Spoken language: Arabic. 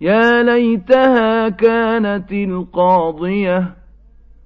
يَا لَيْتَهَا كَانَتِ الْقَاضِيَةَ.